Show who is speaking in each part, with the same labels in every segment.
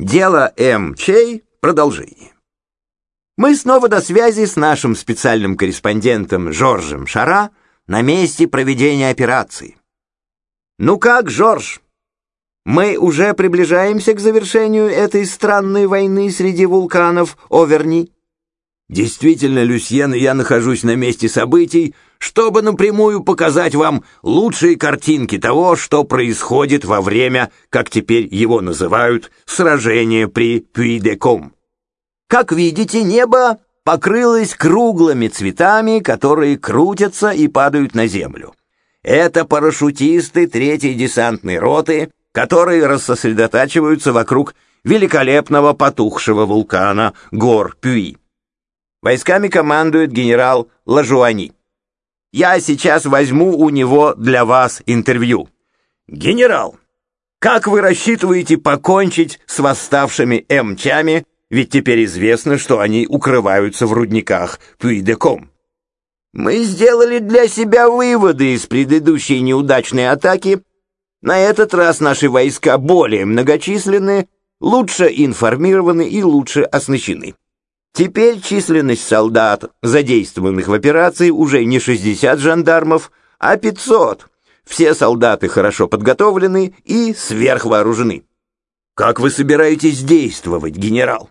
Speaker 1: Дело М. Чей. Продолжение. Мы снова до связи с нашим специальным корреспондентом Жоржем Шара на месте проведения операции. Ну как, Жорж? Мы уже приближаемся к завершению этой странной войны среди вулканов Оверни.
Speaker 2: Действительно, Люсьен, я нахожусь на месте событий, чтобы напрямую показать вам лучшие картинки того, что происходит во время, как теперь его называют, сражения при Пуи-де-Ком.
Speaker 1: Как видите, небо покрылось круглыми цветами, которые крутятся и падают на землю. Это парашютисты третьей десантной роты, которые рассосредотачиваются вокруг великолепного потухшего вулкана гор Пюи. Войсками командует генерал Лажуани. Я сейчас возьму у него для вас интервью. Генерал, как вы рассчитываете покончить с восставшими эмчами, ведь теперь известно, что они укрываются в рудниках Пуидеком? Мы сделали для себя выводы из предыдущей неудачной атаки. На этот раз наши войска более многочисленны, лучше информированы и лучше оснащены. Теперь численность солдат, задействованных в операции, уже не 60 жандармов, а 500. Все солдаты хорошо подготовлены и сверхвооружены. Как вы собираетесь действовать, генерал?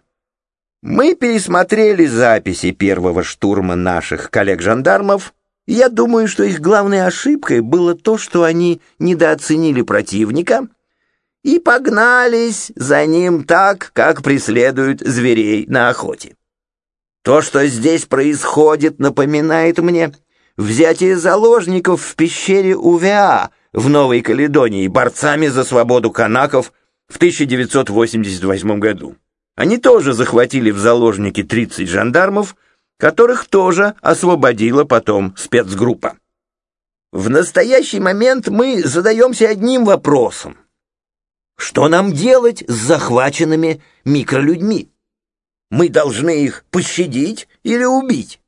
Speaker 1: Мы пересмотрели записи первого штурма наших коллег-жандармов. Я думаю, что их главной ошибкой было то, что они недооценили противника и погнались за ним так, как преследуют зверей на охоте. То, что здесь происходит, напоминает мне взятие заложников в пещере Увеа в Новой Каледонии борцами за свободу канаков в 1988 году. Они тоже захватили в заложники 30 жандармов, которых тоже освободила потом спецгруппа. В настоящий момент мы задаемся одним вопросом. Что нам делать с захваченными микролюдьми? Мы должны их пощадить или убить?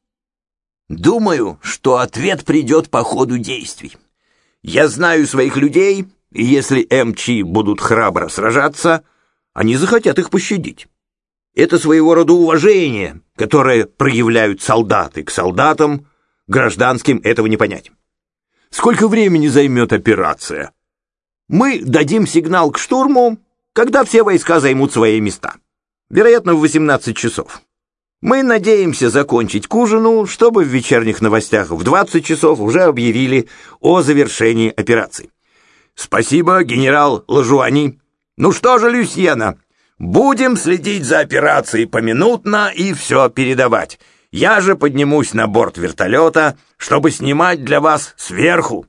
Speaker 1: Думаю, что ответ придет по ходу действий. Я знаю своих людей, и если МЧ будут храбро сражаться, они захотят их пощадить. Это своего рода уважение, которое проявляют солдаты к солдатам, гражданским этого не понять. Сколько времени займет операция? Мы дадим сигнал к штурму, когда все войска займут свои места вероятно, в 18 часов. Мы надеемся закончить к ужину, чтобы в вечерних новостях в 20 часов уже объявили о завершении операции. Спасибо, генерал Лажуани. Ну что же, Люсьена, будем следить за операцией поминутно и все передавать. Я же поднимусь на борт вертолета, чтобы снимать для вас сверху.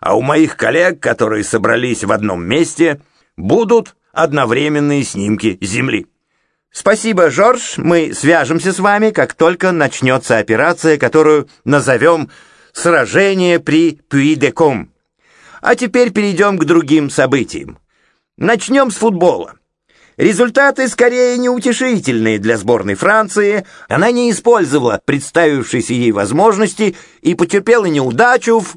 Speaker 1: А у моих коллег, которые собрались в одном месте, будут одновременные снимки Земли. Спасибо, Жорж. Мы свяжемся с вами, как только начнется операция, которую назовем «Сражение при Пуи-де-Ком». А теперь перейдем к другим событиям. Начнем с футбола. Результаты скорее неутешительные для сборной Франции. Она не использовала представившиеся ей возможности и потерпела неудачу в